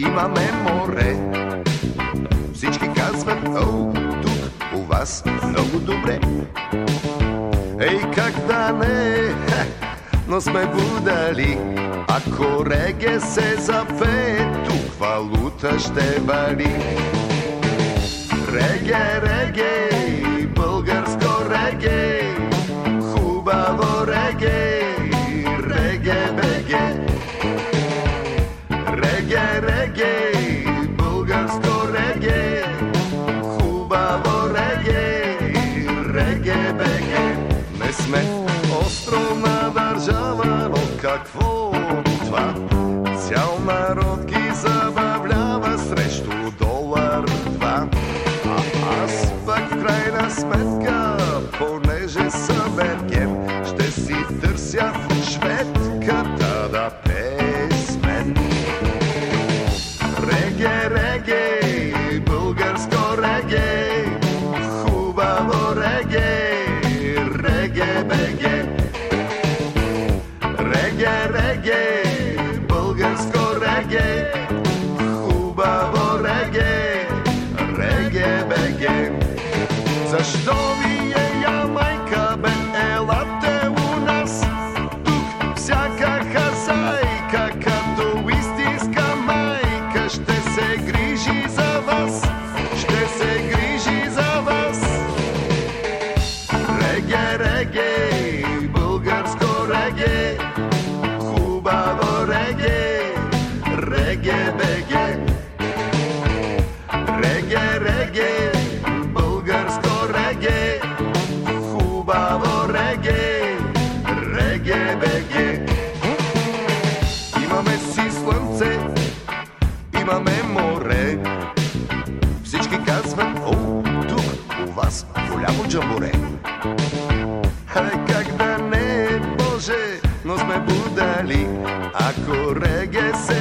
имаме море. Всички казват, о, тук у вас много добре. Ей, как да не, но сме будали. Ако реге се зафе, тук валута ще вали. Реге, реге, Реге, реге, българско реге, хубаво реге, реге, беге. Не сме островна държава, но какво това? Цял народ ги забавлява Реге, Реге, реге, българско реге, хубаво реге, реге, беге. Реге, реге, българско реге, хубаво реге, реге, беге. Имаме си слънце, имаме море. Всички казват, о, тук у вас голямо джамборе. Хай как да не, Боже, но сме будали. Ако реге се